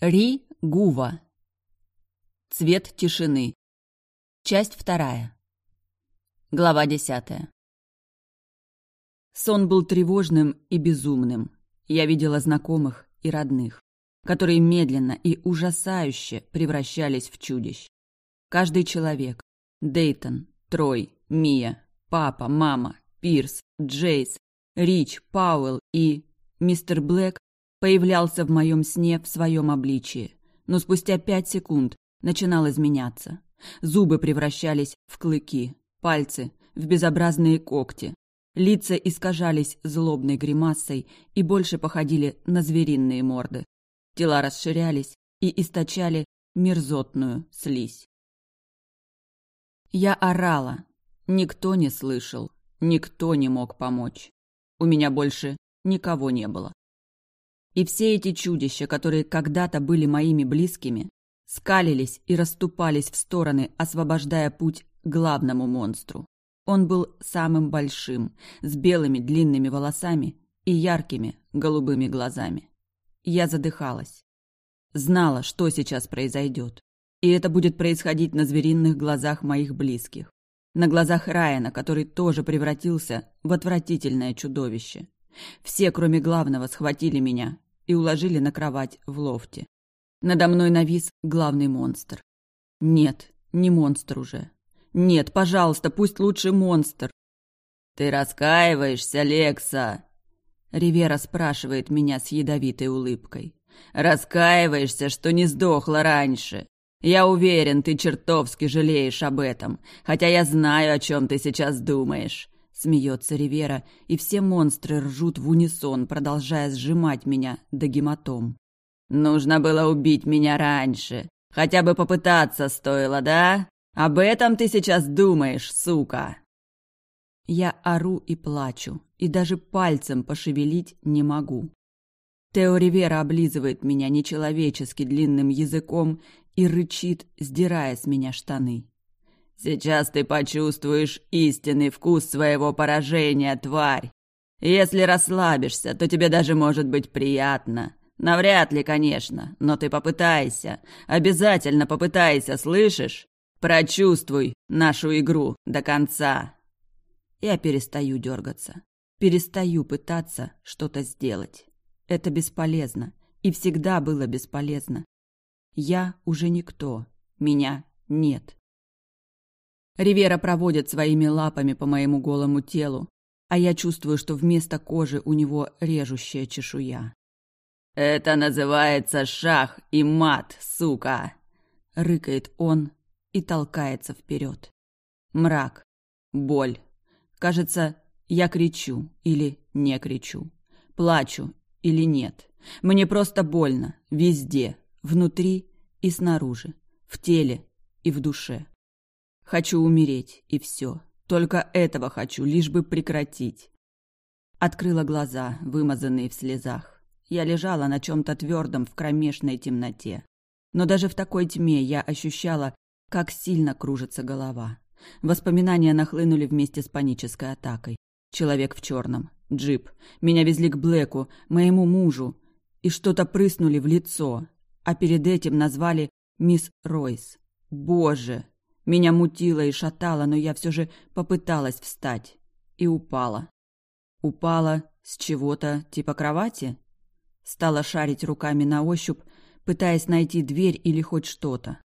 Ри Гува. Цвет тишины. Часть вторая. Глава десятая. Сон был тревожным и безумным. Я видела знакомых и родных, которые медленно и ужасающе превращались в чудищ. Каждый человек – Дейтон, Трой, Мия, папа, мама, Пирс, Джейс, Рич, Пауэлл и мистер Блэк появлялся в моем сне в своем обличии, но спустя пять секунд начинал изменяться. Зубы превращались в клыки, пальцы – в безобразные когти. Лица искажались злобной гримасой и больше походили на звериные морды. Тела расширялись и источали мерзотную слизь. Я орала. Никто не слышал, никто не мог помочь. У меня больше никого не было. И все эти чудища, которые когда-то были моими близкими, скалились и расступались в стороны, освобождая путь главному монстру. Он был самым большим, с белыми длинными волосами и яркими голубыми глазами. Я задыхалась. Знала, что сейчас произойдет. И это будет происходить на звериных глазах моих близких. На глазах Райана, который тоже превратился в отвратительное чудовище. Все, кроме главного, схватили меня и уложили на кровать в лофте. Надо мной навис главный монстр. Нет, не монстр уже. Нет, пожалуйста, пусть лучше монстр. «Ты раскаиваешься, Лекса?» Ривера спрашивает меня с ядовитой улыбкой. «Раскаиваешься, что не сдохла раньше. Я уверен, ты чертовски жалеешь об этом, хотя я знаю, о чем ты сейчас думаешь. Смеется Ривера, и все монстры ржут в унисон, продолжая сжимать меня до гематом. «Нужно было убить меня раньше. Хотя бы попытаться стоило, да? Об этом ты сейчас думаешь, сука!» Я ору и плачу, и даже пальцем пошевелить не могу. Тео Ривера облизывает меня нечеловечески длинным языком и рычит, сдирая с меня штаны. Сейчас ты почувствуешь истинный вкус своего поражения, тварь. Если расслабишься, то тебе даже может быть приятно. Навряд ли, конечно, но ты попытайся. Обязательно попытайся, слышишь? Прочувствуй нашу игру до конца. Я перестаю дергаться. Перестаю пытаться что-то сделать. Это бесполезно. И всегда было бесполезно. Я уже никто. Меня нет. Ривера проводит своими лапами по моему голому телу, а я чувствую, что вместо кожи у него режущая чешуя. «Это называется шах и мат, сука!» — рыкает он и толкается вперед. Мрак, боль. Кажется, я кричу или не кричу, плачу или нет. Мне просто больно, везде, внутри и снаружи, в теле и в душе. Хочу умереть, и все. Только этого хочу, лишь бы прекратить. Открыла глаза, вымазанные в слезах. Я лежала на чем-то твердом в кромешной темноте. Но даже в такой тьме я ощущала, как сильно кружится голова. Воспоминания нахлынули вместе с панической атакой. Человек в черном, джип. Меня везли к Блэку, моему мужу. И что-то прыснули в лицо. А перед этим назвали мисс Ройс. Боже, меня мутило и шатало, но я все же попыталась встать. И упала. Упала с чего-то типа кровати? Стала шарить руками на ощупь, пытаясь найти дверь или хоть что-то.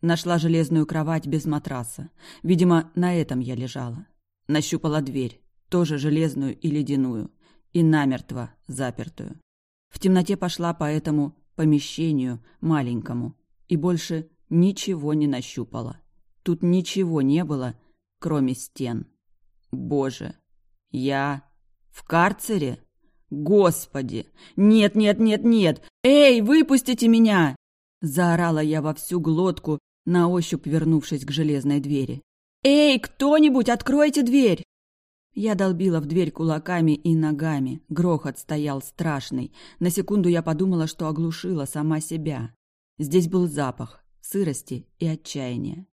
Нашла железную кровать без матраса. Видимо, на этом я лежала. Нащупала дверь, тоже железную и ледяную, и намертво запертую. В темноте пошла по этому помещению маленькому и больше ничего не нащупала. Тут ничего не было, кроме стен. Боже, я в карцере? Господи! Нет, нет, нет, нет! Эй, выпустите меня! Заорала я во всю глотку, на ощупь вернувшись к железной двери. «Эй, кто-нибудь, откройте дверь!» Я долбила в дверь кулаками и ногами. Грохот стоял страшный. На секунду я подумала, что оглушила сама себя. Здесь был запах сырости и отчаяния.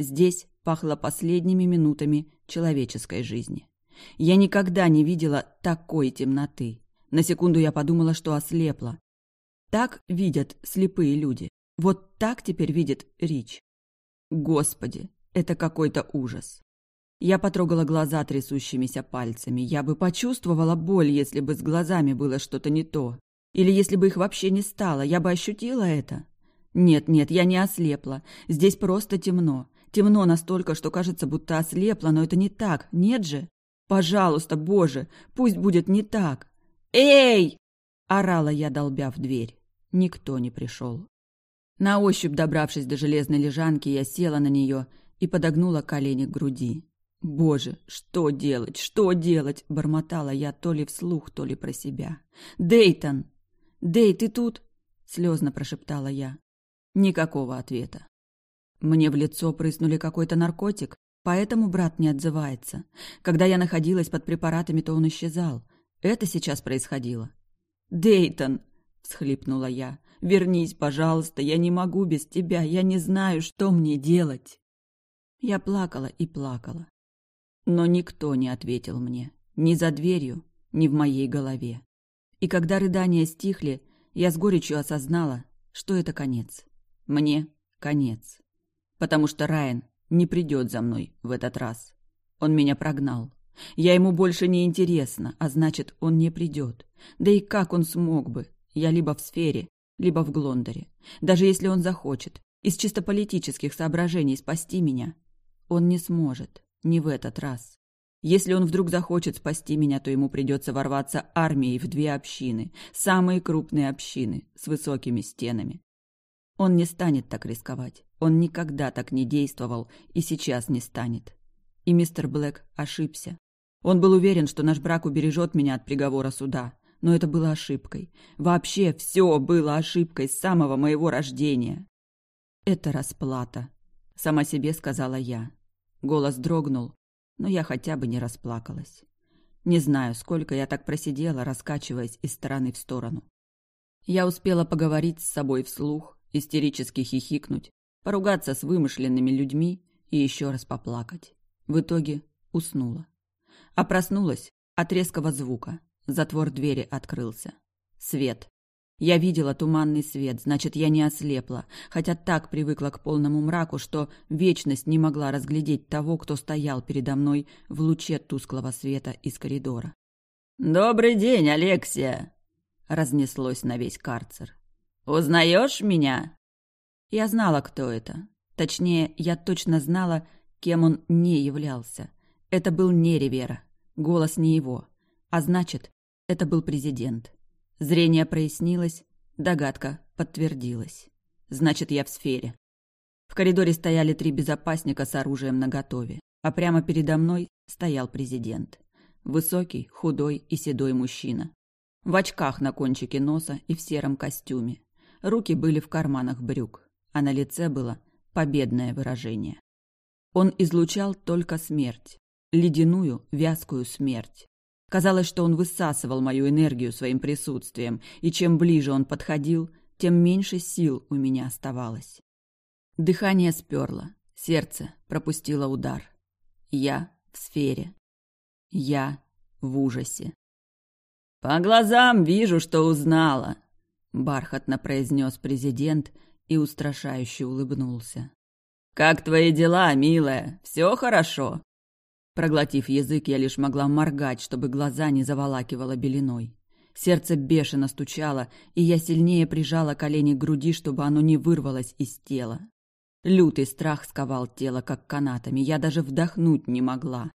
Здесь пахло последними минутами человеческой жизни. Я никогда не видела такой темноты. На секунду я подумала, что ослепла. Так видят слепые люди. Вот так теперь видит Рич. Господи, это какой-то ужас. Я потрогала глаза трясущимися пальцами. Я бы почувствовала боль, если бы с глазами было что-то не то. Или если бы их вообще не стало, я бы ощутила это. Нет, нет, я не ослепла. Здесь просто темно. Темно настолько, что кажется, будто ослепла, но это не так. Нет же? Пожалуйста, Боже, пусть будет не так. Эй! орала я, долбя в дверь. Никто не пришел. На ощупь добравшись до железной лежанки, я села на нее и подогнула колени к груди. «Боже, что делать, что делать?» – бормотала я то ли вслух, то ли про себя. «Дейтон! Дей, ты тут?» – слезно прошептала я. Никакого ответа. Мне в лицо прыснули какой-то наркотик, поэтому брат не отзывается. Когда я находилась под препаратами, то он исчезал. Это сейчас происходило. «Дейтон!» – всхлипнула я. «Вернись, пожалуйста, я не могу без тебя, я не знаю, что мне делать». Я плакала и плакала. Но никто не ответил мне, ни за дверью, ни в моей голове. И когда рыдания стихли, я с горечью осознала, что это конец. Мне конец. Потому что Райан не придет за мной в этот раз. Он меня прогнал. Я ему больше не интересна, а значит, он не придет. Да и как он смог бы? Я либо в сфере, либо в Глондоре. Даже если он захочет, из чисто политических соображений спасти меня, он не сможет. Не в этот раз. Если он вдруг захочет спасти меня, то ему придется ворваться армией в две общины, самые крупные общины, с высокими стенами. Он не станет так рисковать. Он никогда так не действовал и сейчас не станет. И мистер Блэк ошибся. Он был уверен, что наш брак убережет меня от приговора суда. Но это было ошибкой. Вообще все было ошибкой с самого моего рождения. «Это расплата», — сама себе сказала я. Голос дрогнул, но я хотя бы не расплакалась. Не знаю, сколько я так просидела, раскачиваясь из стороны в сторону. Я успела поговорить с собой вслух, истерически хихикнуть, поругаться с вымышленными людьми и еще раз поплакать. В итоге уснула. А проснулась от резкого звука. Затвор двери открылся. Свет. Я видела туманный свет, значит, я не ослепла, хотя так привыкла к полному мраку, что вечность не могла разглядеть того, кто стоял передо мной в луче тусклого света из коридора. «Добрый день, Алексия!» — разнеслось на весь карцер. «Узнаешь меня?» Я знала, кто это. Точнее, я точно знала, кем он не являлся. Это был не Ривера, голос не его. А значит, это был президент. Зрение прояснилось, догадка подтвердилась. Значит, я в сфере. В коридоре стояли три безопасника с оружием наготове, а прямо передо мной стоял президент. Высокий, худой и седой мужчина. В очках на кончике носа и в сером костюме. Руки были в карманах брюк, а на лице было победное выражение. Он излучал только смерть. Ледяную, вязкую смерть. Казалось, что он высасывал мою энергию своим присутствием, и чем ближе он подходил, тем меньше сил у меня оставалось. Дыхание сперло, сердце пропустило удар. Я в сфере. Я в ужасе. «По глазам вижу, что узнала», — бархатно произнес президент и устрашающе улыбнулся. «Как твои дела, милая? Все хорошо?» Проглотив язык, я лишь могла моргать, чтобы глаза не заволакивало белиной. Сердце бешено стучало, и я сильнее прижала колени к груди, чтобы оно не вырвалось из тела. Лютый страх сковал тело, как канатами, я даже вдохнуть не могла.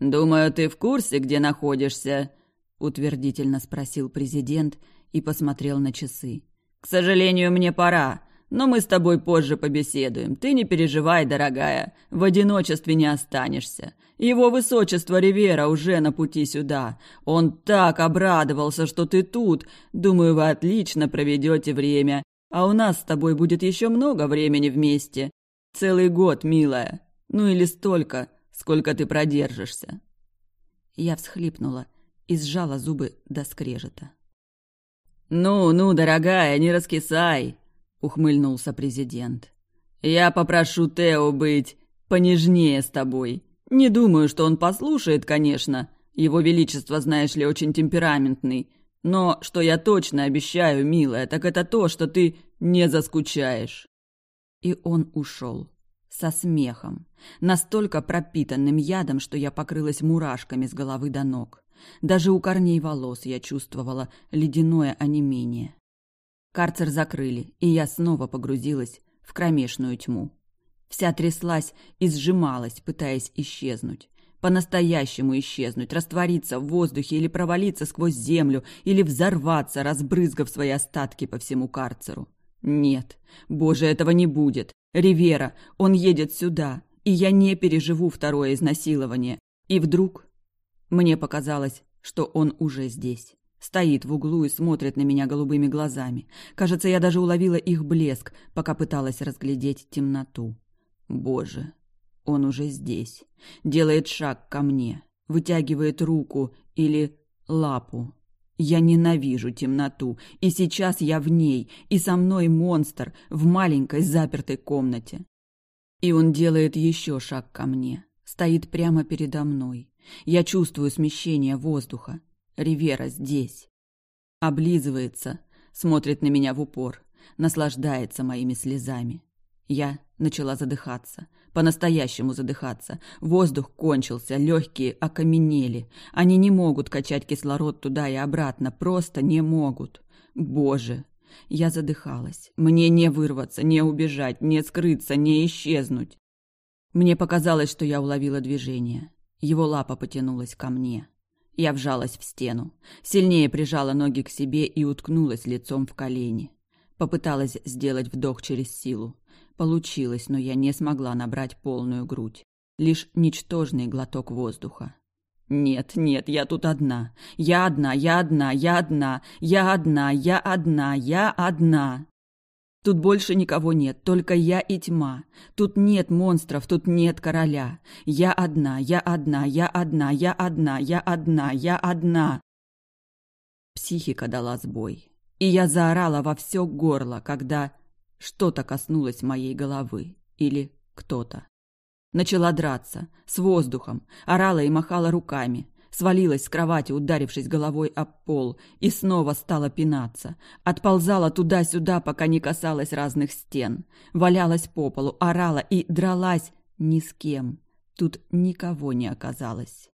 «Думаю, ты в курсе, где находишься?» — утвердительно спросил президент и посмотрел на часы. «К сожалению, мне пора. Но мы с тобой позже побеседуем. Ты не переживай, дорогая. В одиночестве не останешься. Его высочество Ривера уже на пути сюда. Он так обрадовался, что ты тут. Думаю, вы отлично проведете время. А у нас с тобой будет еще много времени вместе. Целый год, милая. Ну или столько, сколько ты продержишься. Я всхлипнула и сжала зубы до скрежета. «Ну, ну, дорогая, не раскисай!» ухмыльнулся президент. Я попрошу Тео быть понежнее с тобой. Не думаю, что он послушает, конечно. Его величество, знаешь ли, очень темпераментный. Но что я точно обещаю, милая, так это то, что ты не заскучаешь. И он ушел. Со смехом. Настолько пропитанным ядом, что я покрылась мурашками с головы до ног. Даже у корней волос я чувствовала ледяное онемение. Карцер закрыли, и я снова погрузилась в кромешную тьму. Вся тряслась и сжималась, пытаясь исчезнуть. По-настоящему исчезнуть, раствориться в воздухе или провалиться сквозь землю, или взорваться, разбрызгав свои остатки по всему карцеру. Нет, боже, этого не будет. Ривера, он едет сюда, и я не переживу второе изнасилование. И вдруг мне показалось, что он уже здесь. Стоит в углу и смотрит на меня голубыми глазами. Кажется, я даже уловила их блеск, пока пыталась разглядеть темноту. Боже, он уже здесь. Делает шаг ко мне. Вытягивает руку или лапу. Я ненавижу темноту, и сейчас я в ней, и со мной монстр в маленькой запертой комнате. И он делает еще шаг ко мне. Стоит прямо передо мной. Я чувствую смещение воздуха. Ривера здесь. Облизывается, смотрит на меня в упор, наслаждается моими слезами. Я начала задыхаться, по-настоящему задыхаться. Воздух кончился, легкие окаменели. Они не могут качать кислород туда и обратно, просто не могут. Боже! Я задыхалась. Мне не вырваться, не убежать, не скрыться, не исчезнуть. Мне показалось, что я уловила движение. Его лапа потянулась ко мне. Я вжалась в стену, сильнее прижала ноги к себе и уткнулась лицом в колени. Попыталась сделать вдох через силу. Получилось, но я не смогла набрать полную грудь. Лишь ничтожный глоток воздуха. Нет, нет, я тут одна. Я одна, я одна, я одна, я одна, я одна, я одна. Тут больше никого нет, только я и тьма. Тут нет монстров, тут нет короля. Я одна, я одна, я одна, я одна, я одна, я одна. Психика дала сбой. И я заорала во все горло, когда что-то коснулось моей головы. Или кто-то. Начала драться, с воздухом, орала и махала руками. Свалилась с кровати, ударившись головой об пол, и снова стала пинаться. Отползала туда-сюда, пока не касалась разных стен. Валялась по полу, орала и дралась ни с кем. Тут никого не оказалось.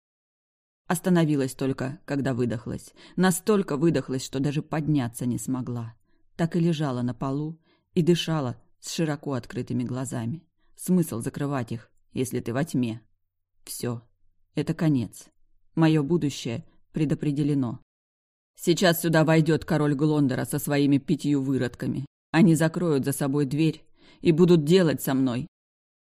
Остановилась только, когда выдохлась. Настолько выдохлась, что даже подняться не смогла. Так и лежала на полу и дышала с широко открытыми глазами. Смысл закрывать их, если ты во тьме. Все, это конец. Мое будущее предопределено. Сейчас сюда войдет король Глондора со своими пятью выродками. Они закроют за собой дверь и будут делать со мной.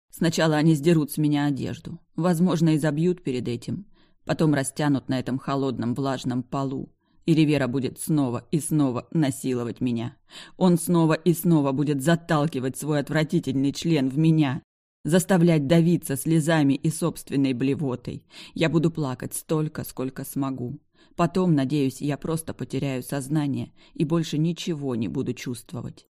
Сначала они сдерут с меня одежду. Возможно, и забьют перед этим. Потом растянут на этом холодном влажном полу. И Ривера будет снова и снова насиловать меня. Он снова и снова будет заталкивать свой отвратительный член в меня заставлять давиться слезами и собственной блевотой. Я буду плакать столько, сколько смогу. Потом, надеюсь, я просто потеряю сознание и больше ничего не буду чувствовать.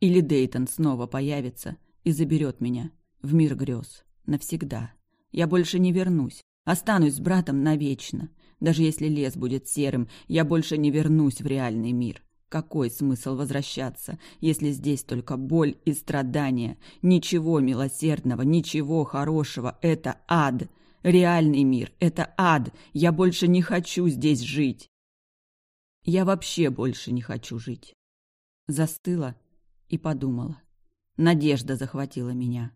Или Дейтон снова появится и заберет меня в мир грез. Навсегда. Я больше не вернусь. Останусь с братом навечно. Даже если лес будет серым, я больше не вернусь в реальный мир. Какой смысл возвращаться, если здесь только боль и страдания? Ничего милосердного, ничего хорошего. Это ад. Реальный мир. Это ад. Я больше не хочу здесь жить. Я вообще больше не хочу жить. Застыла и подумала. Надежда захватила меня.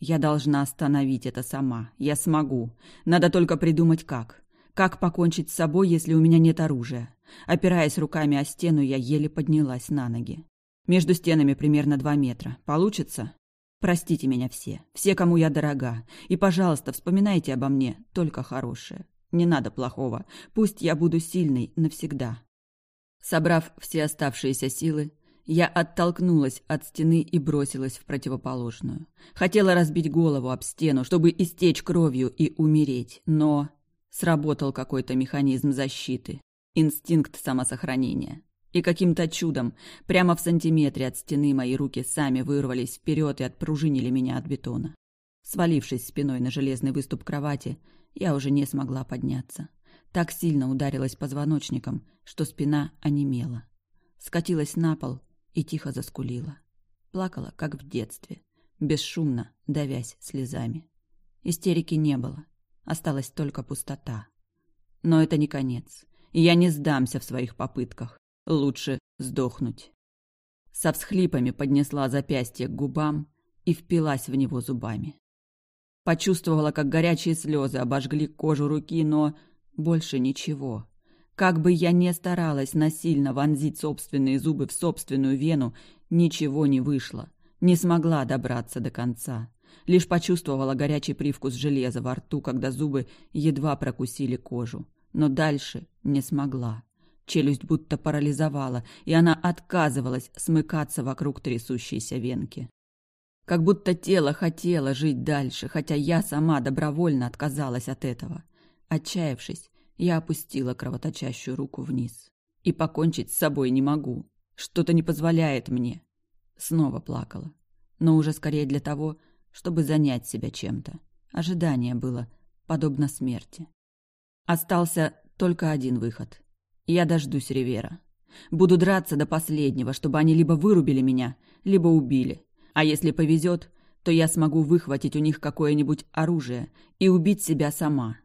Я должна остановить это сама. Я смогу. Надо только придумать как. Как покончить с собой, если у меня нет оружия? Опираясь руками о стену, я еле поднялась на ноги. Между стенами примерно два метра. Получится? Простите меня все, все, кому я дорога. И, пожалуйста, вспоминайте обо мне только хорошее. Не надо плохого. Пусть я буду сильной навсегда. Собрав все оставшиеся силы, я оттолкнулась от стены и бросилась в противоположную. Хотела разбить голову об стену, чтобы истечь кровью и умереть, но Сработал какой-то механизм защиты, инстинкт самосохранения. И каким-то чудом, прямо в сантиметре от стены мои руки сами вырвались вперед и отпружинили меня от бетона. Свалившись спиной на железный выступ кровати, я уже не смогла подняться. Так сильно ударилась позвоночником, что спина онемела. Скатилась на пол и тихо заскулила. Плакала, как в детстве, бесшумно, давясь слезами. Истерики не было, осталась только пустота. Но это не конец, я не сдамся в своих попытках. Лучше сдохнуть. Со всхлипами поднесла запястье к губам и впилась в него зубами. Почувствовала, как горячие слезы обожгли кожу руки, но больше ничего. Как бы я ни старалась насильно вонзить собственные зубы в собственную вену, ничего не вышло. Не смогла добраться до конца. Лишь почувствовала горячий привкус железа во рту, когда зубы едва прокусили кожу. Но дальше не смогла. Челюсть будто парализовала, и она отказывалась смыкаться вокруг трясущейся венки. Как будто тело хотело жить дальше, хотя я сама добровольно отказалась от этого. Отчаявшись, я опустила кровоточащую руку вниз. И покончить с собой не могу. Что-то не позволяет мне. Снова плакала. Но уже скорее для того, чтобы занять себя чем-то. Ожидание было подобно смерти. Остался только один выход. Я дождусь Ривера. Буду драться до последнего, чтобы они либо вырубили меня, либо убили. А если повезет, то я смогу выхватить у них какое-нибудь оружие и убить себя сама.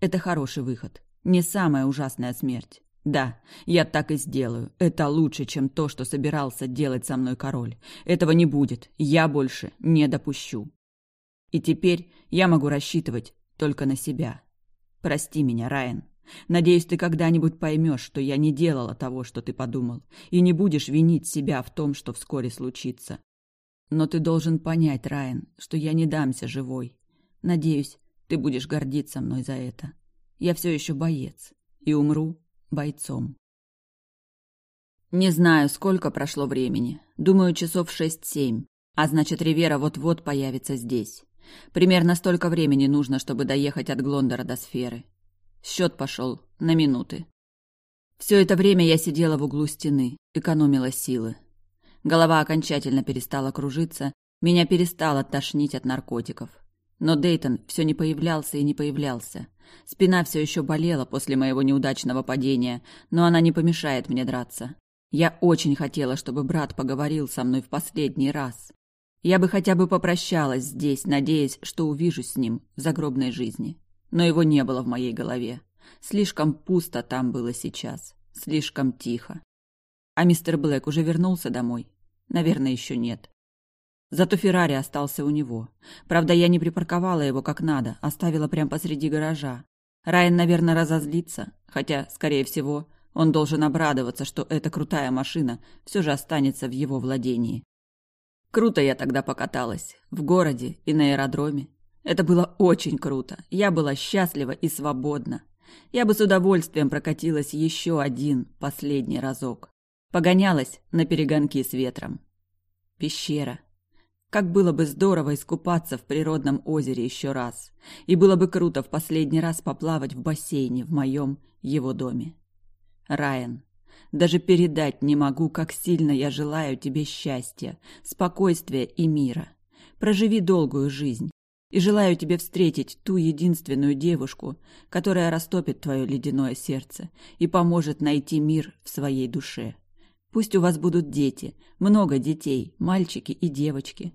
Это хороший выход. Не самая ужасная смерть. Да, я так и сделаю. Это лучше, чем то, что собирался делать со мной король. Этого не будет. Я больше не допущу. И теперь я могу рассчитывать только на себя. Прости меня, Райан. Надеюсь, ты когда-нибудь поймешь, что я не делала того, что ты подумал, и не будешь винить себя в том, что вскоре случится. Но ты должен понять, Райан, что я не дамся живой. Надеюсь, ты будешь гордиться мной за это. Я все еще боец и умру бойцом. Не знаю, сколько прошло времени. Думаю, часов шесть-семь. А значит, Ривера вот-вот появится здесь. Примерно столько времени нужно, чтобы доехать от Глондора до сферы. Счет пошел на минуты. Все это время я сидела в углу стены, экономила силы. Голова окончательно перестала кружиться, меня перестало тошнить от наркотиков. Но Дейтон все не появлялся и не появлялся. Спина все еще болела после моего неудачного падения, но она не помешает мне драться. Я очень хотела, чтобы брат поговорил со мной в последний раз. Я бы хотя бы попрощалась здесь, надеясь, что увижусь с ним в загробной жизни. Но его не было в моей голове. Слишком пусто там было сейчас. Слишком тихо. А мистер Блэк уже вернулся домой? Наверное, еще нет. Зато Феррари остался у него. Правда, я не припарковала его как надо, оставила прямо посреди гаража. Райан, наверное, разозлится, хотя, скорее всего, он должен обрадоваться, что эта крутая машина все же останется в его владении. Круто я тогда покаталась. В городе и на аэродроме. Это было очень круто. Я была счастлива и свободна. Я бы с удовольствием прокатилась еще один, последний разок. Погонялась на перегонки с ветром. Пещера. Как было бы здорово искупаться в природном озере еще раз. И было бы круто в последний раз поплавать в бассейне в моем его доме. Райан. Даже передать не могу, как сильно я желаю тебе счастья, спокойствия и мира. Проживи долгую жизнь. И желаю тебе встретить ту единственную девушку, которая растопит твое ледяное сердце и поможет найти мир в своей душе. Пусть у вас будут дети, много детей, мальчики и девочки.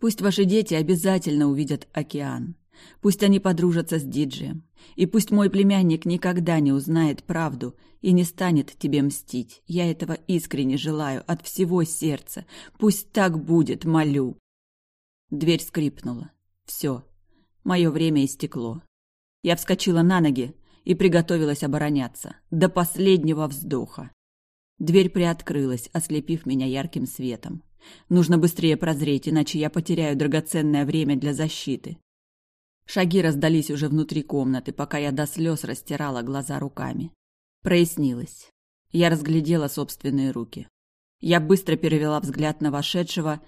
Пусть ваши дети обязательно увидят океан. Пусть они подружатся с Диджием. И пусть мой племянник никогда не узнает правду и не станет тебе мстить. Я этого искренне желаю от всего сердца. Пусть так будет, молю. Дверь скрипнула. Все. Мое время истекло. Я вскочила на ноги и приготовилась обороняться. До последнего вздоха. Дверь приоткрылась, ослепив меня ярким светом. Нужно быстрее прозреть, иначе я потеряю драгоценное время для защиты. Шаги раздались уже внутри комнаты, пока я до слез растирала глаза руками. Прояснилось. Я разглядела собственные руки. Я быстро перевела взгляд на вошедшего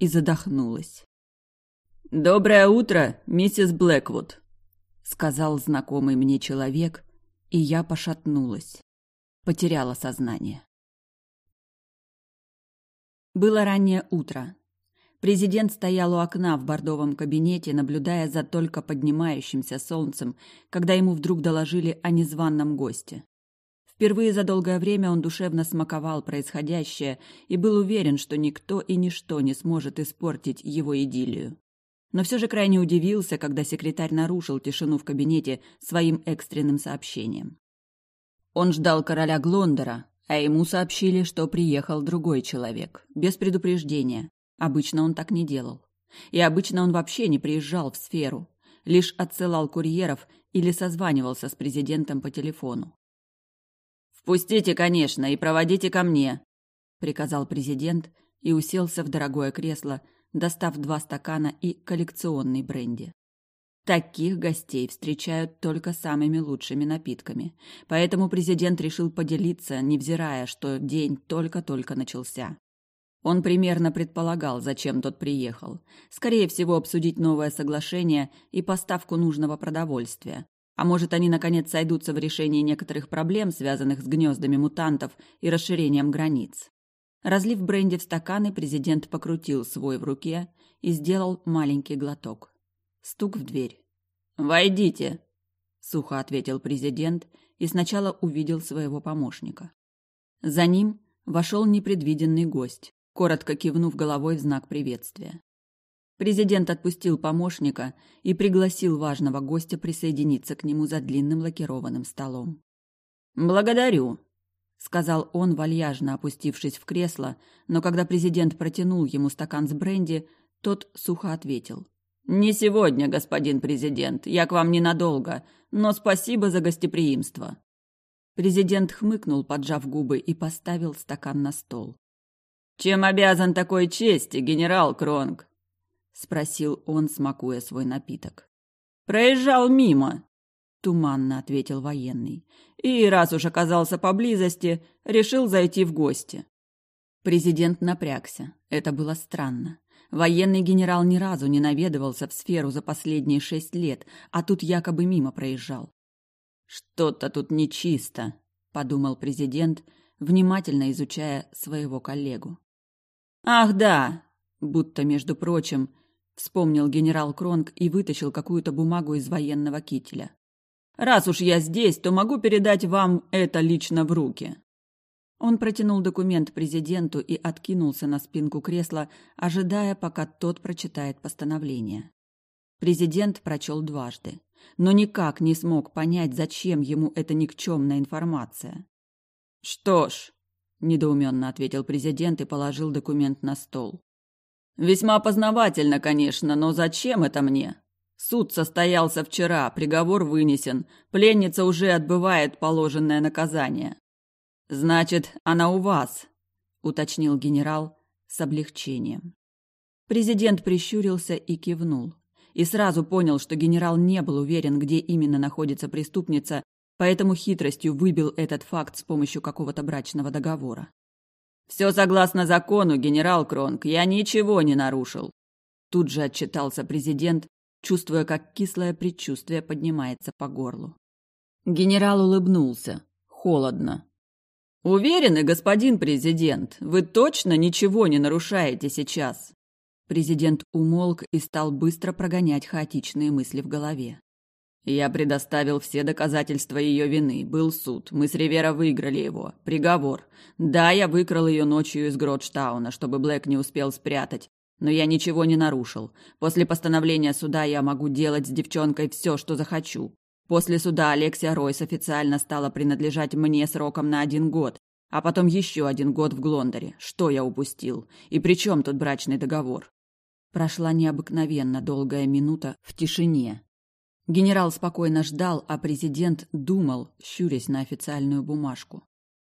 и задохнулась. «Доброе утро, миссис Блэквуд», — сказал знакомый мне человек, и я пошатнулась. Потеряла сознание. Было раннее утро. Президент стоял у окна в бордовом кабинете, наблюдая за только поднимающимся солнцем, когда ему вдруг доложили о незваном госте. Впервые за долгое время он душевно смаковал происходящее и был уверен, что никто и ничто не сможет испортить его идиллию. Но все же крайне удивился, когда секретарь нарушил тишину в кабинете своим экстренным сообщением. Он ждал короля Глондора, а ему сообщили, что приехал другой человек, без предупреждения, Обычно он так не делал. И обычно он вообще не приезжал в сферу, лишь отсылал курьеров или созванивался с президентом по телефону. «Впустите, конечно, и проводите ко мне», — приказал президент и уселся в дорогое кресло, достав два стакана и коллекционный бренди. Таких гостей встречают только самыми лучшими напитками, поэтому президент решил поделиться, невзирая, что день только-только начался. Он примерно предполагал, зачем тот приехал. Скорее всего, обсудить новое соглашение и поставку нужного продовольствия. А может, они наконец сойдутся в решении некоторых проблем, связанных с гнездами мутантов и расширением границ. Разлив бренди в стаканы, президент покрутил свой в руке и сделал маленький глоток. Стук в дверь. «Войдите!» – сухо ответил президент и сначала увидел своего помощника. За ним вошел непредвиденный гость коротко кивнув головой в знак приветствия. Президент отпустил помощника и пригласил важного гостя присоединиться к нему за длинным лакированным столом. «Благодарю», — сказал он, вальяжно опустившись в кресло, но когда президент протянул ему стакан с бренди, тот сухо ответил. «Не сегодня, господин президент, я к вам ненадолго, но спасибо за гостеприимство». Президент хмыкнул, поджав губы, и поставил стакан на стол. «Чем обязан такой чести, генерал Кронг?» — спросил он, смакуя свой напиток. «Проезжал мимо», — туманно ответил военный. «И раз уж оказался поблизости, решил зайти в гости». Президент напрягся. Это было странно. Военный генерал ни разу не наведывался в сферу за последние шесть лет, а тут якобы мимо проезжал. «Что-то тут нечисто», — подумал президент, внимательно изучая своего коллегу. «Ах, да!» Будто, между прочим, вспомнил генерал Кронг и вытащил какую-то бумагу из военного кителя. «Раз уж я здесь, то могу передать вам это лично в руки». Он протянул документ президенту и откинулся на спинку кресла, ожидая, пока тот прочитает постановление. Президент прочел дважды, но никак не смог понять, зачем ему эта никчемная информация. «Что ж», недоуменно ответил президент и положил документ на стол. Весьма познавательно, конечно, но зачем это мне? Суд состоялся вчера, приговор вынесен, пленница уже отбывает положенное наказание. Значит, она у вас, уточнил генерал с облегчением. Президент прищурился и кивнул. И сразу понял, что генерал не был уверен, где именно находится преступница, поэтому хитростью выбил этот факт с помощью какого-то брачного договора. «Все согласно закону, генерал Кронг, я ничего не нарушил», тут же отчитался президент, чувствуя, как кислое предчувствие поднимается по горлу. Генерал улыбнулся, холодно. «Уверены, господин президент, вы точно ничего не нарушаете сейчас?» Президент умолк и стал быстро прогонять хаотичные мысли в голове. Я предоставил все доказательства ее вины. Был суд. Мы с Ривера выиграли его. Приговор. Да, я выкрал ее ночью из Гротштауна, чтобы Блэк не успел спрятать. Но я ничего не нарушил. После постановления суда я могу делать с девчонкой все, что захочу. После суда Алексия Ройс официально стала принадлежать мне сроком на один год, а потом еще один год в Глондоре. Что я упустил? И при чем тут брачный договор? Прошла необыкновенно долгая минута в тишине, Генерал спокойно ждал, а президент думал, щурясь на официальную бумажку.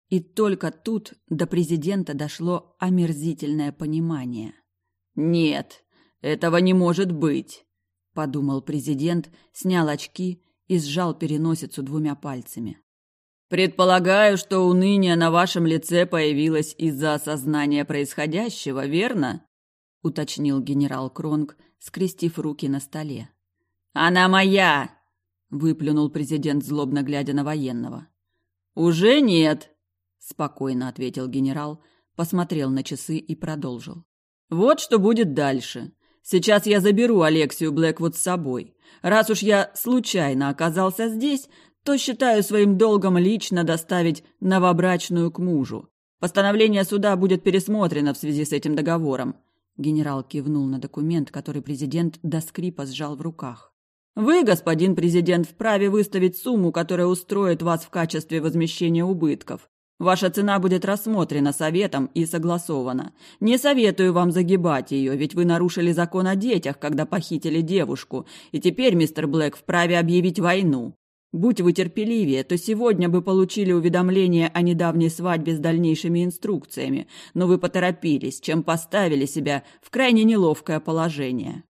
И только тут до президента дошло омерзительное понимание. «Нет, этого не может быть», – подумал президент, снял очки и сжал переносицу двумя пальцами. «Предполагаю, что уныние на вашем лице появилось из-за осознания происходящего, верно?» – уточнил генерал Кронг, скрестив руки на столе. «Она моя!» – выплюнул президент, злобно глядя на военного. «Уже нет!» – спокойно ответил генерал, посмотрел на часы и продолжил. Вот что будет дальше. Сейчас я заберу Алексию Блэквуд с собой. Раз уж я случайно оказался здесь, то считаю своим долгом лично доставить новобрачную к мужу. Постановление суда будет пересмотрено в связи с этим договором. Генерал кивнул на документ, который президент до скрипа сжал в руках. Вы, господин президент, вправе выставить сумму, которая устроит вас в качестве возмещения убытков. Ваша цена будет рассмотрена советом и согласована. Не советую вам загибать ее, ведь вы нарушили закон о детях, когда похитили девушку, и теперь мистер Блэк вправе объявить войну. Будь вы терпеливее, то сегодня бы получили уведомление о недавней свадьбе с дальнейшими инструкциями, но вы поторопились, чем поставили себя в крайне неловкое положение.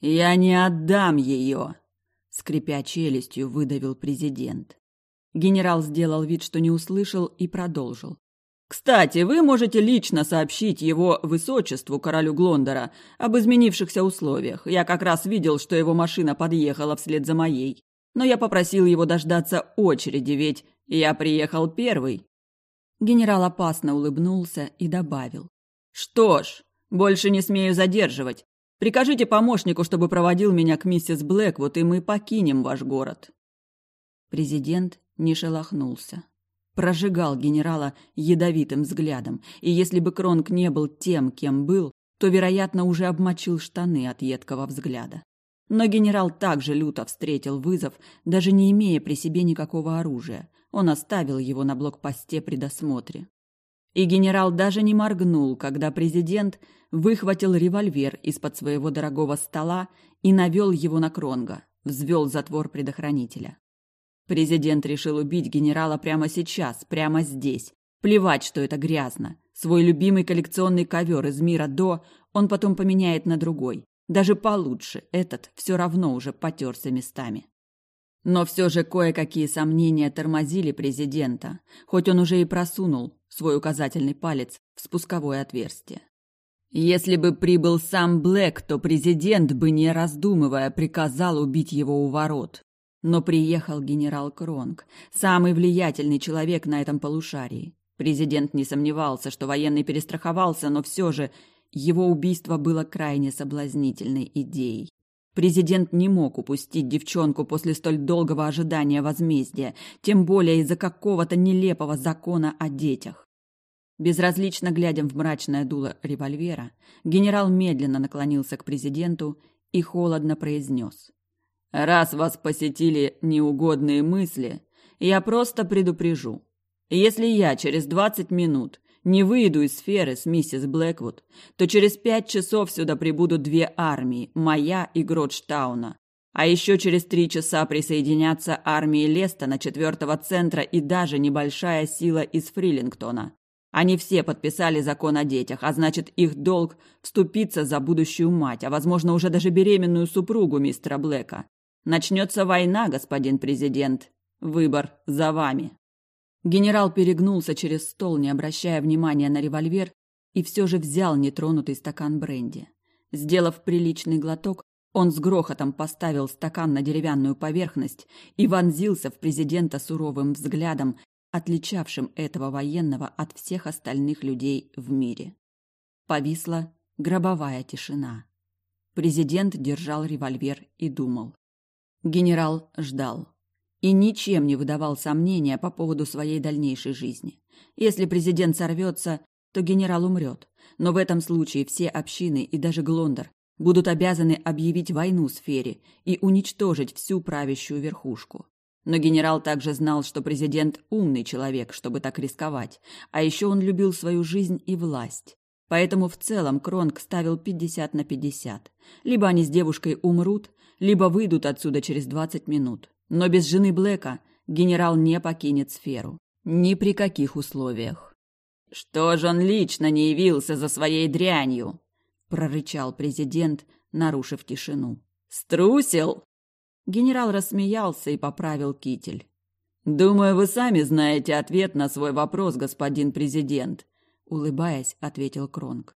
«Я не отдам ее!» — скрипя челюстью, выдавил президент. Генерал сделал вид, что не услышал, и продолжил. «Кстати, вы можете лично сообщить его высочеству, королю Глондора, об изменившихся условиях. Я как раз видел, что его машина подъехала вслед за моей. Но я попросил его дождаться очереди, ведь я приехал первый». Генерал опасно улыбнулся и добавил. «Что ж, больше не смею задерживать. Прикажите помощнику, чтобы проводил меня к миссис Блэквуд, и мы покинем ваш город». Президент не шелохнулся. Прожигал генерала ядовитым взглядом, и если бы Кронг не был тем, кем был, то, вероятно, уже обмочил штаны от едкого взгляда. Но генерал также люто встретил вызов, даже не имея при себе никакого оружия. Он оставил его на блокпосте при досмотре. И генерал даже не моргнул, когда президент выхватил револьвер из-под своего дорогого стола и навел его на Кронга, взвел затвор предохранителя. Президент решил убить генерала прямо сейчас, прямо здесь. Плевать, что это грязно. Свой любимый коллекционный ковер из мира до он потом поменяет на другой. Даже получше, этот все равно уже потерся местами. Но все же кое-какие сомнения тормозили президента, хоть он уже и просунул свой указательный палец в спусковое отверстие. Если бы прибыл сам Блэк, то президент бы, не раздумывая, приказал убить его у ворот. Но приехал генерал Кронг, самый влиятельный человек на этом полушарии. Президент не сомневался, что военный перестраховался, но все же его убийство было крайне соблазнительной идеей. Президент не мог упустить девчонку после столь долгого ожидания возмездия, тем более из-за какого-то нелепого закона о детях. Безразлично глядя в мрачное дуло револьвера, генерал медленно наклонился к президенту и холодно произнес. Раз вас посетили неугодные мысли, я просто предупрежу. Если я через двадцать минут не выйду из сферы с миссис Блэквуд, то через пять часов сюда прибудут две армии, моя и Гротштауна. А еще через три часа присоединятся армии Лестона, четвертого центра и даже небольшая сила из Фрилингтона. Они все подписали закон о детях, а значит, их долг вступиться за будущую мать, а возможно, уже даже беременную супругу мистера Блэка. Начнется война, господин президент. Выбор за вами. Генерал перегнулся через стол, не обращая внимания на револьвер, и все же взял нетронутый стакан бренди. Сделав приличный глоток, он с грохотом поставил стакан на деревянную поверхность и вонзился в президента суровым взглядом, отличавшим этого военного от всех остальных людей в мире. Повисла гробовая тишина. Президент держал револьвер и думал. Генерал ждал и ничем не выдавал сомнения по поводу своей дальнейшей жизни. Если президент сорвется, то генерал умрет. Но в этом случае все общины и даже Глондор будут обязаны объявить войну сфере и уничтожить всю правящую верхушку. Но генерал также знал, что президент умный человек, чтобы так рисковать, а еще он любил свою жизнь и власть. Поэтому в целом Кронг ставил 50 на 50. Либо они с девушкой умрут, либо выйдут отсюда через 20 минут. Но без жены Блэка генерал не покинет сферу. Ни при каких условиях. «Что же он лично не явился за своей дрянью?» – прорычал президент, нарушив тишину. «Струсил?» Генерал рассмеялся и поправил китель. «Думаю, вы сами знаете ответ на свой вопрос, господин президент улыбаясь, ответил Кронг.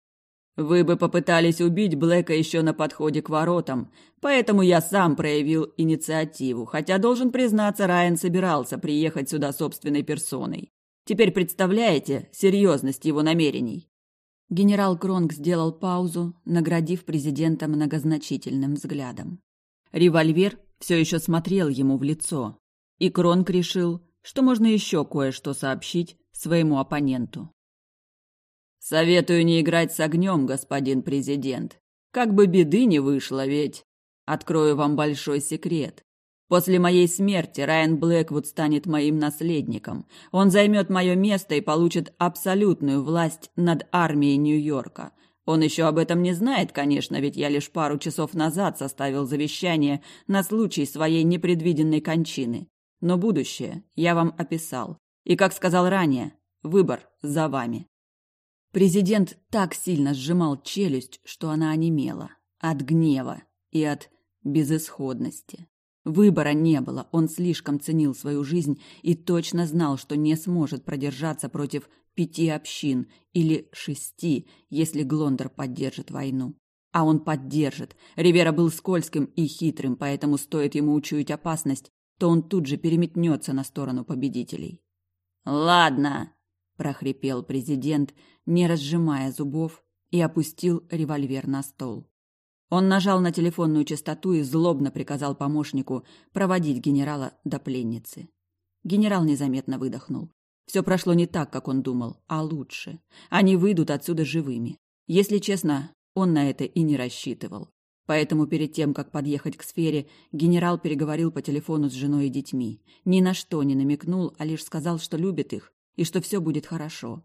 Вы бы попытались убить Блэка еще на подходе к воротам, поэтому я сам проявил инициативу, хотя должен признаться, Райан собирался приехать сюда собственной персоной. Теперь представляете серьезность его намерений? Генерал Кронг сделал паузу, наградив президента многозначительным взглядом. Револьвер все еще смотрел ему в лицо, и Кронг решил, что можно еще кое-что сообщить своему оппоненту. «Советую не играть с огнем, господин президент. Как бы беды не вышло, ведь... Открою вам большой секрет. После моей смерти Райан Блэквуд станет моим наследником. Он займет мое место и получит абсолютную власть над армией Нью-Йорка. Он еще об этом не знает, конечно, ведь я лишь пару часов назад составил завещание на случай своей непредвиденной кончины. Но будущее я вам описал. И, как сказал ранее, выбор за вами. Президент так сильно сжимал челюсть, что она онемела. От гнева и от безысходности. Выбора не было, он слишком ценил свою жизнь и точно знал, что не сможет продержаться против пяти общин или шести, если Глондер поддержит войну. А он поддержит. Ривера был скользким и хитрым, поэтому стоит ему учуять опасность, то он тут же переметнется на сторону победителей. «Ладно», – прохрипел президент, не разжимая зубов, и опустил револьвер на стол. Он нажал на телефонную частоту и злобно приказал помощнику проводить генерала до пленницы. Генерал незаметно выдохнул. Все прошло не так, как он думал, а лучше. Они выйдут отсюда живыми. Если честно, он на это и не рассчитывал. Поэтому перед тем, как подъехать к сфере, генерал переговорил по телефону с женой и детьми. Ни на что не намекнул, а лишь сказал, что любит их и что все будет хорошо.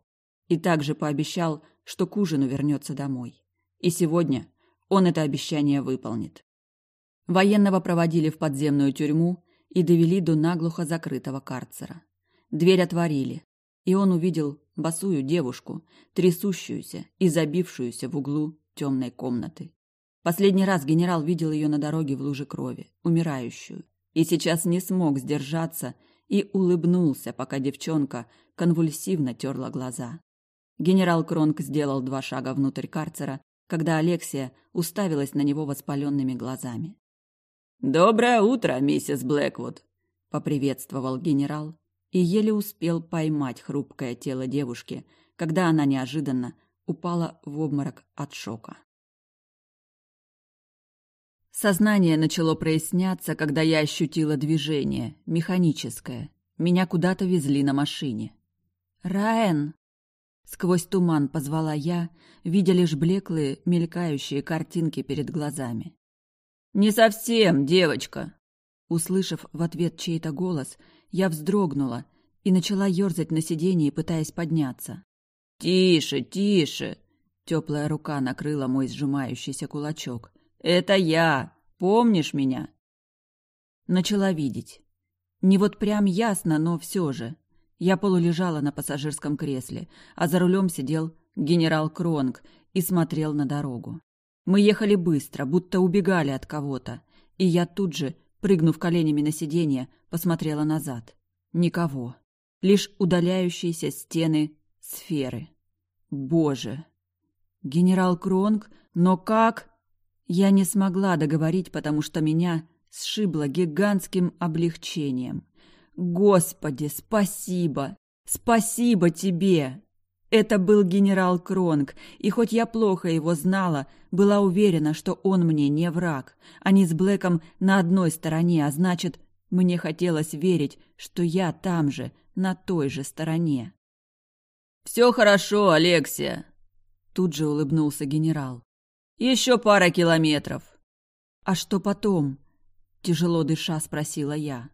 И также пообещал, что к ужину вернется домой. И сегодня он это обещание выполнит. Военного проводили в подземную тюрьму и довели до наглухо закрытого карцера. Дверь отворили, и он увидел босую девушку, трясущуюся и забившуюся в углу темной комнаты. Последний раз генерал видел ее на дороге в луже крови, умирающую, и сейчас не смог сдержаться и улыбнулся, пока девчонка конвульсивно терла глаза. Генерал Кронк сделал два шага внутрь карцера когда Алексия уставилась на него воспаленными глазами. «Доброе утро, миссис Блэквуд!» — поприветствовал генерал и еле успел поймать хрупкое тело девушки, когда она неожиданно упала в обморок от шока. Сознание начало проясняться, когда я ощутила движение, механическое. Меня куда-то везли на машине. «Раэн!» Сквозь туман позвала я, видя лишь блеклые, мелькающие картинки перед глазами. «Не совсем, девочка!» Услышав в ответ чей-то голос, я вздрогнула и начала ерзать на сиденье, пытаясь подняться. «Тише, тише!» Теплая рука накрыла мой сжимающийся кулачок. «Это я! Помнишь меня?» Начала видеть. Не вот прям ясно, но все же. Я полулежала на пассажирском кресле, а за рулем сидел генерал Кронг и смотрел на дорогу. Мы ехали быстро, будто убегали от кого-то, и я тут же, прыгнув коленями на сиденье, посмотрела назад. Никого. Лишь удаляющиеся стены сферы. Боже! Генерал Кронг, но как? Я не смогла договорить, потому что меня сшибло гигантским облегчением. Господи, спасибо! Спасибо тебе! Это был генерал Кронг, и хоть я плохо его знала, была уверена, что он мне не враг. Они с Блэком на одной стороне, а значит, мне хотелось верить, что я там же, на той же стороне. «Все хорошо, Алексия!» Тут же улыбнулся генерал. «Еще пара километров». «А что потом?» Тяжело дыша спросила я.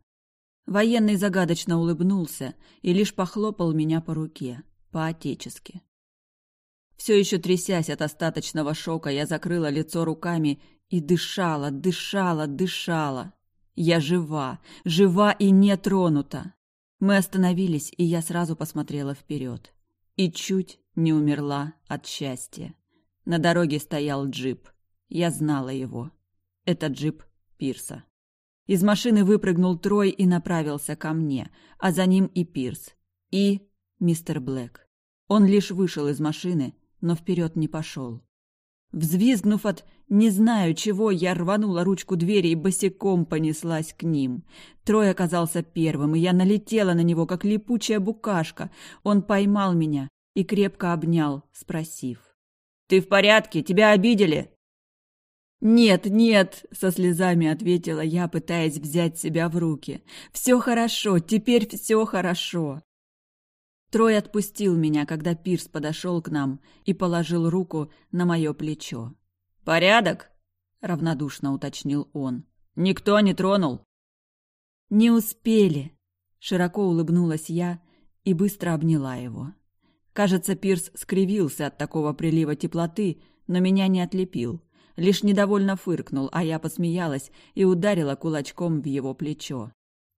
Военный загадочно улыбнулся и лишь похлопал меня по руке, по-отечески. Все еще трясясь от остаточного шока, я закрыла лицо руками и дышала, дышала, дышала. Я жива, жива и не тронута. Мы остановились, и я сразу посмотрела вперед. И чуть не умерла от счастья. На дороге стоял джип. Я знала его. Это джип Пирса. Из машины выпрыгнул Трой и направился ко мне, а за ним и Пирс, и мистер Блэк. Он лишь вышел из машины, но вперед не пошел. Взвизгнув от «не знаю чего», я рванула ручку двери и босиком понеслась к ним. Трой оказался первым, и я налетела на него, как липучая букашка. Он поймал меня и крепко обнял, спросив. Ты в порядке? Тебя обидели?» «Нет, нет», — со слезами ответила я, пытаясь взять себя в руки. «Все хорошо, теперь все хорошо». Трой отпустил меня, когда Пирс подошел к нам и положил руку на мое плечо. «Порядок?» — равнодушно уточнил он. «Никто не тронул?» «Не успели!» — широко улыбнулась я и быстро обняла его. Кажется, Пирс скривился от такого прилива теплоты, но меня не отлепил. Лишь недовольно фыркнул, а я посмеялась и ударила кулачком в его плечо.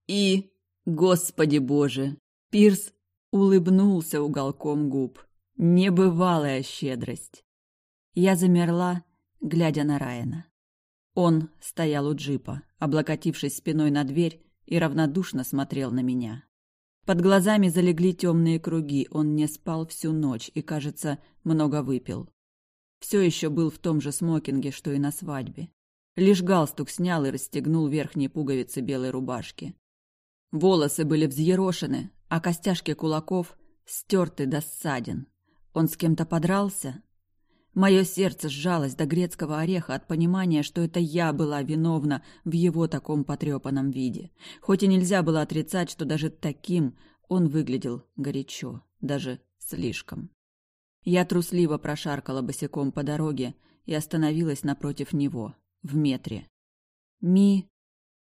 И, господи боже, Пирс улыбнулся уголком губ. Небывалая щедрость. Я замерла, глядя на Райана. Он стоял у джипа, облокотившись спиной на дверь, и равнодушно смотрел на меня. Под глазами залегли темные круги, он не спал всю ночь и, кажется, много выпил. Все еще был в том же смокинге, что и на свадьбе. Лишь галстук снял и расстегнул верхние пуговицы белой рубашки. Волосы были взъерошены, а костяшки кулаков стерты до ссадин. Он с кем-то подрался? Мое сердце сжалось до грецкого ореха от понимания, что это я была виновна в его таком потрепанном виде. Хоть и нельзя было отрицать, что даже таким он выглядел горячо, даже слишком. Я трусливо прошаркала босиком по дороге и остановилась напротив него, в метре. «Ми...»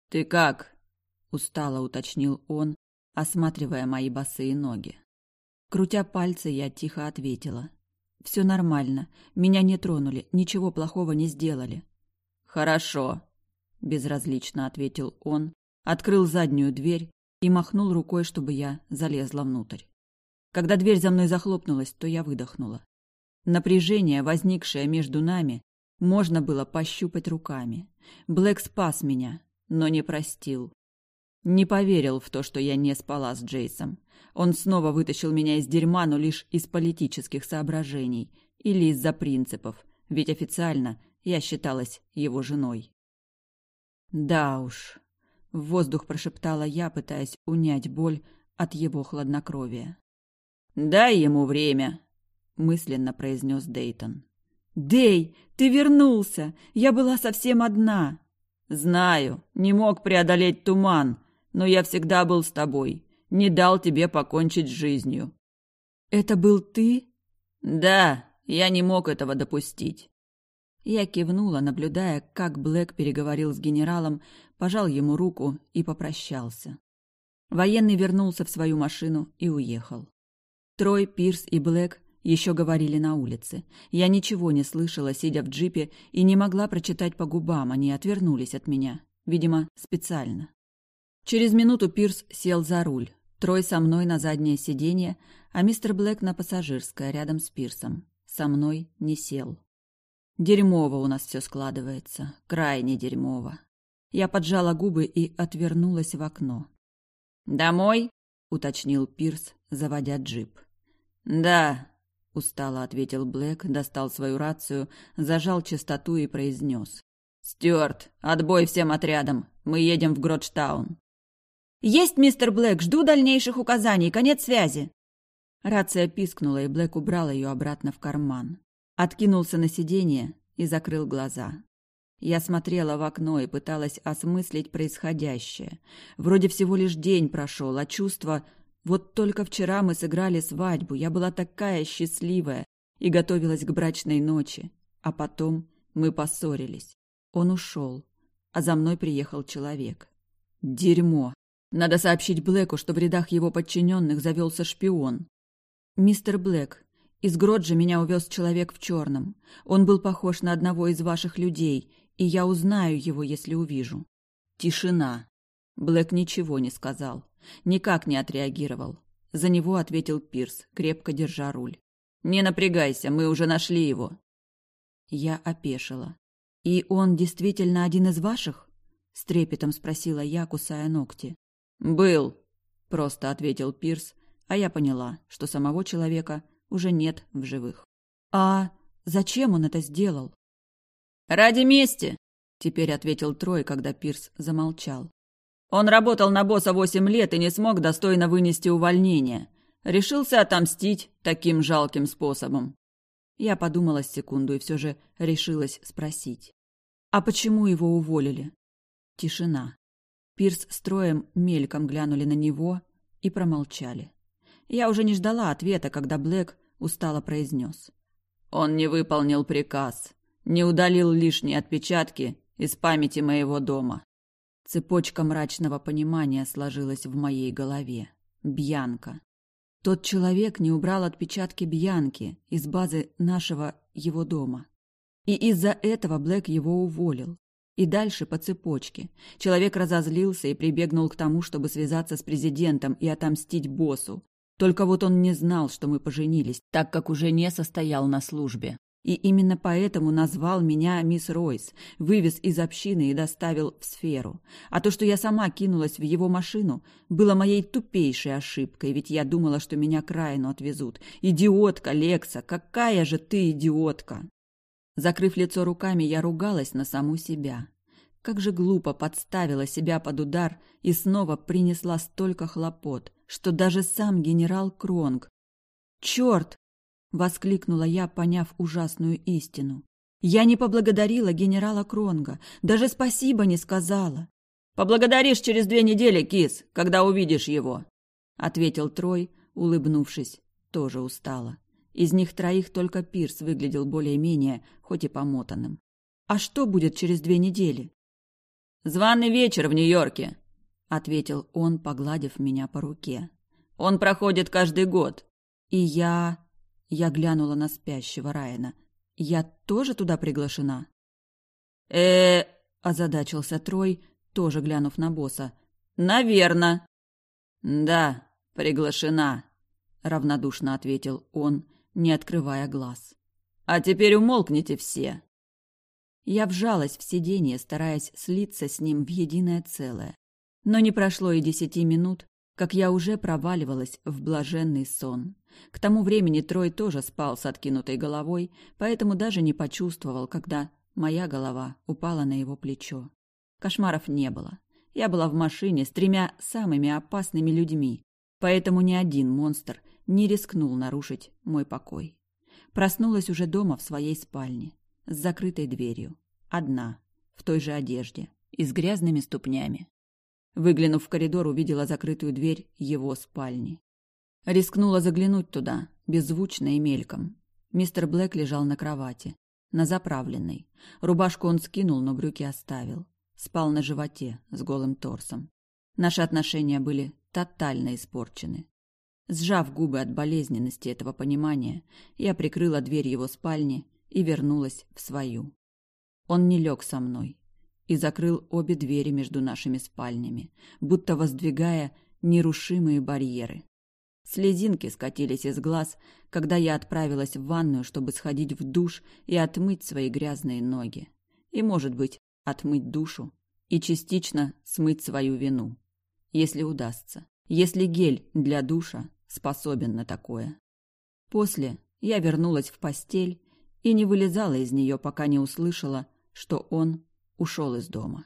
«Ты как?» — устало уточнил он, осматривая мои босые ноги. Крутя пальцы, я тихо ответила. «Все нормально. Меня не тронули, ничего плохого не сделали». «Хорошо», — безразлично ответил он, открыл заднюю дверь и махнул рукой, чтобы я залезла внутрь. Когда дверь за мной захлопнулась, то я выдохнула. Напряжение, возникшее между нами, можно было пощупать руками. Блэк спас меня, но не простил. Не поверил в то, что я не спала с Джейсом. Он снова вытащил меня из дерьма, но лишь из политических соображений или из-за принципов, ведь официально я считалась его женой. Да уж, в воздух прошептала я, пытаясь унять боль от его хладнокровия. «Дай ему время», — мысленно произнес Дейтон. «Дей, ты вернулся! Я была совсем одна!» «Знаю, не мог преодолеть туман, но я всегда был с тобой, не дал тебе покончить с жизнью». «Это был ты?» «Да, я не мог этого допустить». Я кивнула, наблюдая, как Блэк переговорил с генералом, пожал ему руку и попрощался. Военный вернулся в свою машину и уехал. Трой, Пирс и Блэк еще говорили на улице. Я ничего не слышала, сидя в джипе, и не могла прочитать по губам, они отвернулись от меня. Видимо, специально. Через минуту Пирс сел за руль. Трой со мной на заднее сиденье, а мистер Блэк на пассажирское, рядом с Пирсом. Со мной не сел. Дерьмово у нас все складывается. Крайне дерьмово. Я поджала губы и отвернулась в окно. «Домой?» — уточнил Пирс, заводя джип. «Да», — устало ответил Блэк, достал свою рацию, зажал частоту и произнес. «Стюарт, отбой всем отрядам. Мы едем в Гротштаун». «Есть, мистер Блэк, жду дальнейших указаний. Конец связи». Рация пискнула, и Блэк убрал ее обратно в карман. Откинулся на сиденье и закрыл глаза. Я смотрела в окно и пыталась осмыслить происходящее. Вроде всего лишь день прошел, а чувство... Вот только вчера мы сыграли свадьбу, я была такая счастливая и готовилась к брачной ночи. А потом мы поссорились. Он ушел, а за мной приехал человек. Дерьмо. Надо сообщить Блэку, что в рядах его подчиненных завелся шпион. «Мистер Блэк, из Гроджа меня увез человек в черном. Он был похож на одного из ваших людей, и я узнаю его, если увижу». Тишина. Блэк ничего не сказал, никак не отреагировал. За него ответил Пирс, крепко держа руль. «Не напрягайся, мы уже нашли его». Я опешила. «И он действительно один из ваших?» — с трепетом спросила я, кусая ногти. «Был», — просто ответил Пирс, а я поняла, что самого человека уже нет в живых. «А зачем он это сделал?» «Ради мести», — теперь ответил Трой, когда Пирс замолчал. «Он работал на босса восемь лет и не смог достойно вынести увольнение. Решился отомстить таким жалким способом». Я подумала секунду и все же решилась спросить. «А почему его уволили?» Тишина. Пирс с Троем мельком глянули на него и промолчали. Я уже не ждала ответа, когда Блэк устало произнес. «Он не выполнил приказ, не удалил лишние отпечатки из памяти моего дома». Цепочка мрачного понимания сложилась в моей голове. Бьянка. Тот человек не убрал отпечатки Бьянки из базы нашего его дома. И из-за этого Блэк его уволил. И дальше по цепочке. Человек разозлился и прибегнул к тому, чтобы связаться с президентом и отомстить боссу. Только вот он не знал, что мы поженились, так как уже не состоял на службе. И именно поэтому назвал меня мисс Ройс, вывез из общины и доставил в сферу. А то, что я сама кинулась в его машину, было моей тупейшей ошибкой, ведь я думала, что меня к Райну отвезут. Идиотка, Лекса, какая же ты идиотка! Закрыв лицо руками, я ругалась на саму себя. Как же глупо подставила себя под удар и снова принесла столько хлопот, что даже сам генерал Кронг... Черт! Воскликнула я, поняв ужасную истину. Я не поблагодарила генерала Кронга, даже спасибо не сказала. «Поблагодаришь через две недели, кис, когда увидишь его», — ответил Трой, улыбнувшись, тоже устала. Из них троих только Пирс выглядел более-менее, хоть и помотанным. «А что будет через две недели?» «Званый вечер в Нью-Йорке», — ответил он, погладив меня по руке. «Он проходит каждый год». «И я...» Я глянула на спящего Райана. «Я тоже туда приглашена?» э озадачился Трой, тоже глянув на босса. «Наверно». «Да, приглашена», — равнодушно ответил он, не открывая глаз. «А теперь умолкните все». Я вжалась в сиденье, стараясь слиться с ним в единое целое. Но не прошло и десяти минут, как я уже проваливалась в блаженный сон. К тому времени Трой тоже спал с откинутой головой, поэтому даже не почувствовал, когда моя голова упала на его плечо. Кошмаров не было. Я была в машине с тремя самыми опасными людьми, поэтому ни один монстр не рискнул нарушить мой покой. Проснулась уже дома в своей спальне, с закрытой дверью, одна, в той же одежде и с грязными ступнями. Выглянув в коридор, увидела закрытую дверь его спальни. Рискнула заглянуть туда, беззвучно и мельком. Мистер Блэк лежал на кровати, на заправленной. Рубашку он скинул, но брюки оставил. Спал на животе, с голым торсом. Наши отношения были тотально испорчены. Сжав губы от болезненности этого понимания, я прикрыла дверь его спальни и вернулась в свою. Он не лег со мной и закрыл обе двери между нашими спальнями, будто воздвигая нерушимые барьеры. Слезинки скатились из глаз, когда я отправилась в ванную, чтобы сходить в душ и отмыть свои грязные ноги. И, может быть, отмыть душу и частично смыть свою вину. Если удастся. Если гель для душа способен на такое. После я вернулась в постель и не вылезала из нее, пока не услышала, что он ушел из дома.